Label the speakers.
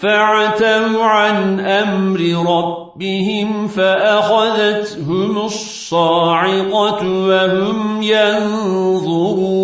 Speaker 1: فعتوا عن أمر ربهم فأخذتهم الصاعقة وهم ينظرون